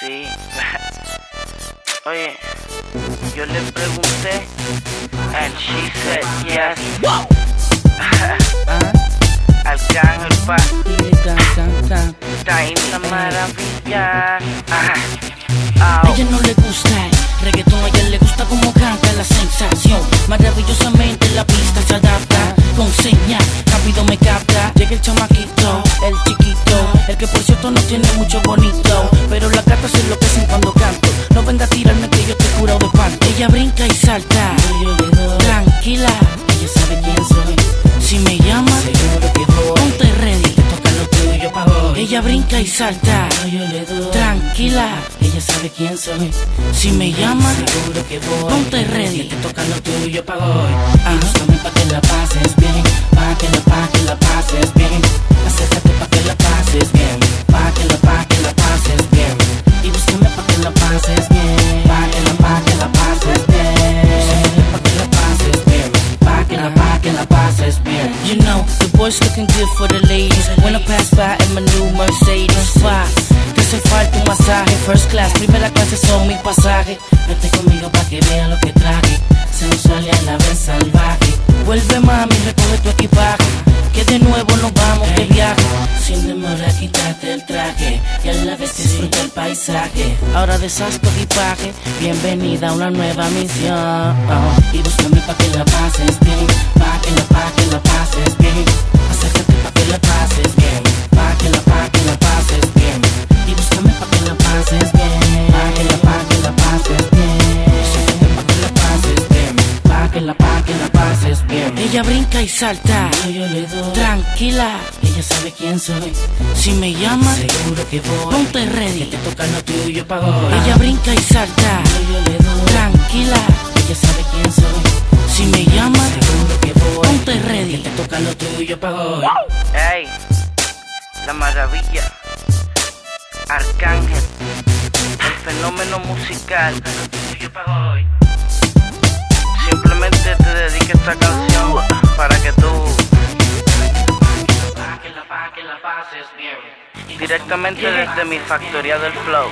Sí. Oye, yo le pregunté and she said yes. Arcángel pa, está en la maravilla. A ella no le gusta el reggaetón, a ella le gusta como canta la sensación. Maravillosamente la pista se adapta con señal, rápido me capta. Llega el chamaquito, el chiquito, el que por cierto no tiene mucho bonito. Pero las gatas se enloquecen cuando canto. No venga a tirarme que yo te curado de panto. Ella brinca y salta, tranquila, ella sabe quién soy. Si me llama, seguro que voy. Ponte ready, te toca lo tuyo pa' hoy. Ella brinca y salta, tranquila, ella sabe quién soy. Si me llama, seguro que voy. Ponte ready, te toca lo tuyo pa' hoy. Ah, boys looking good for the ladies. When I pass by in my new Mercedes, why? Hace falta un masaje, first class, primera clase son mi pasaje. Vete conmigo pa' que vean lo que traje, sensual y a la vez salvaje. Vuelve mami, recoge tu equipaje, que de nuevo nos vamos de viaje. Sin demora, quítate el traje y a la vez disfruta el paisaje. Ahora deshaz tu equipaje, bienvenida a una nueva misión. Y búscame pa' que la pases bien, que la, pa' que la pases bien. Ella brinca y salta, yo le doy. Tranquila, ella sabe quién soy. Si me llama, seguro que voy. Ponte ready, que te toca lo tuyo pa' hoy. Ella brinca y salta, yo le doy. Tranquila, ella sabe quién soy. Si me llama, seguro que voy. Ponte ready, que te toca lo tuyo pa' hoy. Ey, la maravilla. Arcángel, el fenómeno musical. Simplemente te dedico esta canción para que tú directamente desde mi factoría del flow,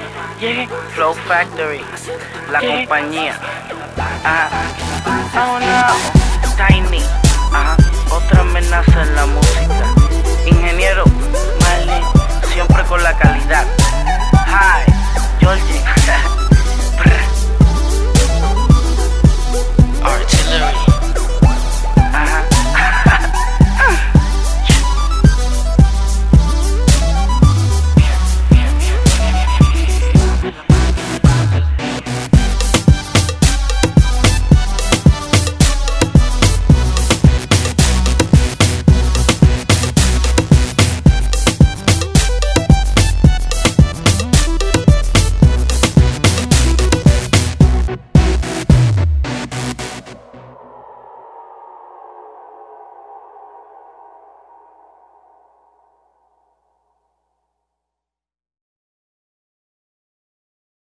Flow Factory, la compañía. Ajá. Oh no, Tiny,